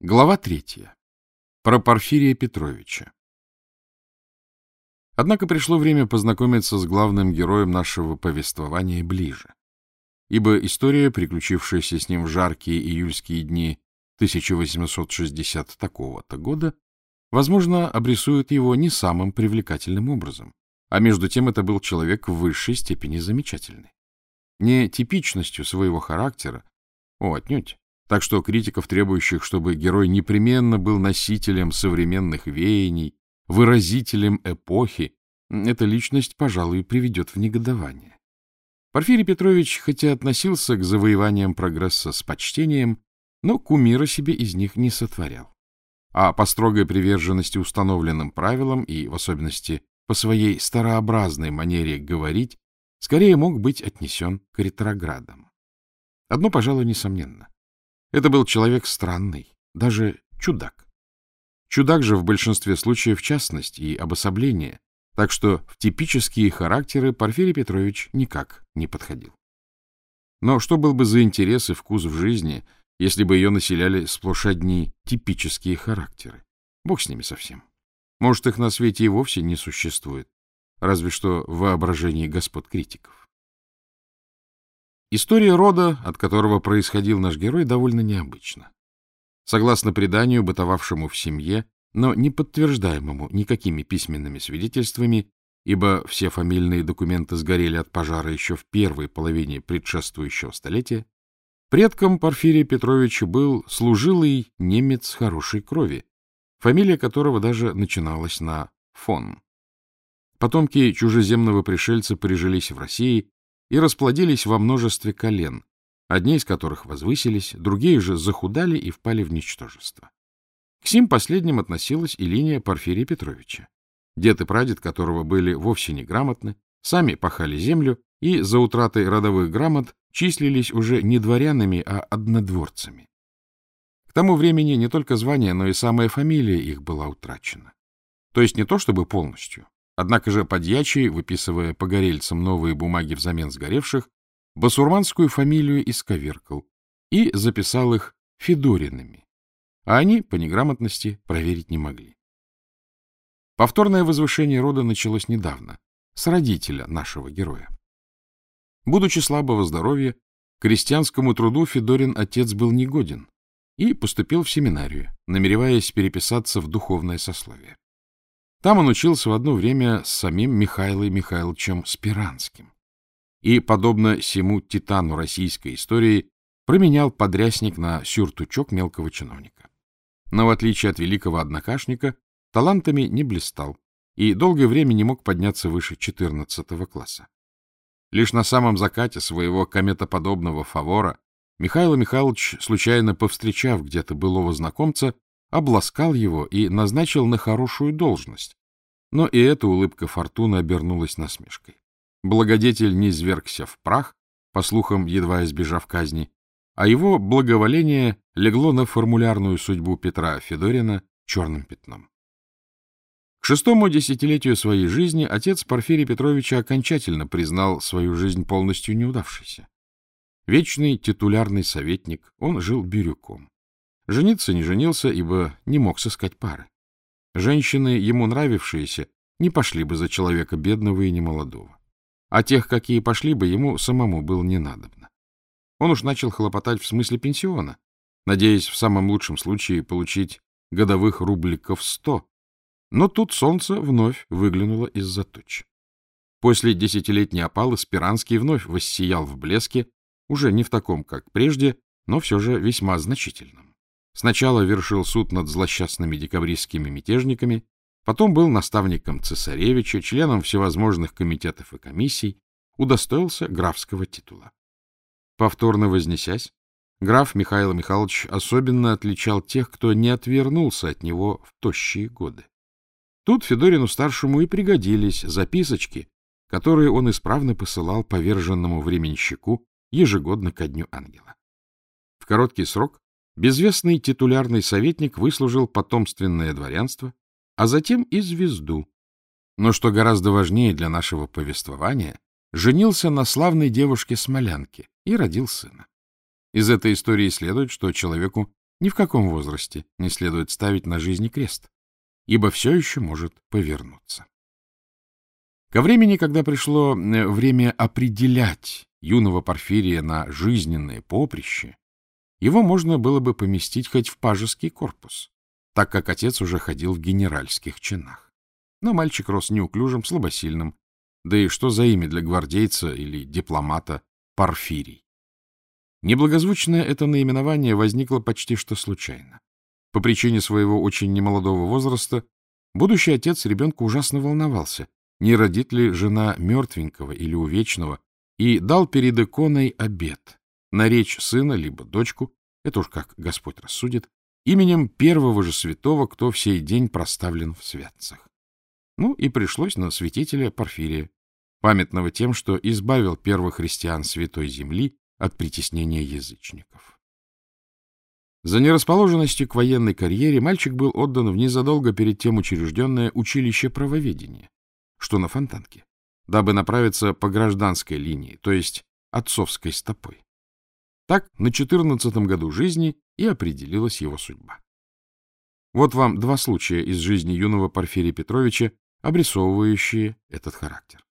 Глава третья. Про Порфирия Петровича. Однако пришло время познакомиться с главным героем нашего повествования ближе. Ибо история, приключившаяся с ним в жаркие июльские дни 1860 такого-то года, возможно, обрисует его не самым привлекательным образом. А между тем это был человек в высшей степени замечательный. Не типичностью своего характера, о, отнюдь, так что критиков, требующих, чтобы герой непременно был носителем современных веяний, выразителем эпохи, эта личность, пожалуй, приведет в негодование. Порфирий Петрович, хотя относился к завоеваниям прогресса с почтением, но кумира себе из них не сотворял. А по строгой приверженности установленным правилам и, в особенности, по своей старообразной манере говорить, скорее мог быть отнесен к ретроградам. Одно, пожалуй, несомненно. Это был человек странный, даже чудак. Чудак же в большинстве случаев частность и обособление, так что в типические характеры Порфирий Петрович никак не подходил. Но что был бы за интерес и вкус в жизни, если бы ее населяли сплошь одни типические характеры? Бог с ними совсем. Может, их на свете и вовсе не существует, разве что в воображении господ критиков. История рода, от которого происходил наш герой, довольно необычна. Согласно преданию, бытовавшему в семье, но не подтверждаемому никакими письменными свидетельствами, ибо все фамильные документы сгорели от пожара еще в первой половине предшествующего столетия, предком Порфирия Петровича был служилый немец хорошей крови, фамилия которого даже начиналась на фон. Потомки чужеземного пришельца прижились в России и расплодились во множестве колен, одни из которых возвысились, другие же захудали и впали в ничтожество. К сим последним относилась и линия Порфирия Петровича, дед и прадед которого были вовсе неграмотны, сами пахали землю и за утратой родовых грамот числились уже не дворянами, а однодворцами. К тому времени не только звание, но и самая фамилия их была утрачена. То есть не то чтобы полностью, Однако же подьячий, выписывая погорельцам новые бумаги взамен сгоревших, басурманскую фамилию исковеркал и записал их Федориными, а они, по неграмотности, проверить не могли. Повторное возвышение рода началось недавно, с родителя нашего героя. Будучи слабого здоровья, крестьянскому труду Федорин отец был негоден и поступил в семинарию, намереваясь переписаться в духовное сословие. Там он учился в одно время с самим Михаилом Михайловичем Спиранским. И, подобно всему титану российской истории, променял подрясник на сюртучок мелкого чиновника. Но, в отличие от великого однокашника, талантами не блистал и долгое время не мог подняться выше 14 класса. Лишь на самом закате своего кометоподобного фавора Михаил Михайлович, случайно повстречав где-то былого знакомца, обласкал его и назначил на хорошую должность. Но и эта улыбка фортуны обернулась насмешкой. Благодетель не извергся в прах, по слухам, едва избежав казни, а его благоволение легло на формулярную судьбу Петра Федорина черным пятном. К шестому десятилетию своей жизни отец Порфирия Петровича окончательно признал свою жизнь полностью неудавшейся. Вечный титулярный советник, он жил бирюком. Жениться не женился, ибо не мог сыскать пары. Женщины, ему нравившиеся, не пошли бы за человека бедного и немолодого. А тех, какие пошли бы, ему самому было не надобно. Он уж начал хлопотать в смысле пенсиона, надеясь в самом лучшем случае получить годовых рубликов сто. Но тут солнце вновь выглянуло из-за туч. После десятилетней опалы Спиранский вновь воссиял в блеске, уже не в таком, как прежде, но все же весьма значительном. Сначала вершил суд над злосчастными декабристскими мятежниками, потом был наставником цесаревича, членом всевозможных комитетов и комиссий, удостоился графского титула. Повторно вознесясь, граф Михаил Михайлович особенно отличал тех, кто не отвернулся от него в тощие годы. Тут Федорину-старшему и пригодились записочки, которые он исправно посылал поверженному временщику ежегодно ко дню ангела. В короткий срок Безвестный титулярный советник выслужил потомственное дворянство, а затем и звезду. Но что гораздо важнее для нашего повествования, женился на славной девушке-смолянке и родил сына. Из этой истории следует, что человеку Ни в каком возрасте не следует ставить на жизни крест, ибо все еще может повернуться. Ко времени, когда пришло э, время определять юного Порфирия на жизненное поприще, его можно было бы поместить хоть в пажеский корпус, так как отец уже ходил в генеральских чинах. Но мальчик рос неуклюжим, слабосильным, да и что за имя для гвардейца или дипломата Порфирий? Неблагозвучное это наименование возникло почти что случайно. По причине своего очень немолодого возраста будущий отец ребенка ужасно волновался, не родит ли жена мертвенького или увечного, и дал перед иконой обед наречь сына либо дочку, это уж как Господь рассудит, именем первого же святого, кто в сей день проставлен в святцах. Ну и пришлось на святителя Порфирия, памятного тем, что избавил первых христиан Святой Земли от притеснения язычников. За нерасположенностью к военной карьере мальчик был отдан в незадолго перед тем учрежденное училище правоведения, что на Фонтанке, дабы направиться по гражданской линии, то есть отцовской стопой. Так на четырнадцатом году жизни и определилась его судьба. Вот вам два случая из жизни юного Порфирия Петровича, обрисовывающие этот характер.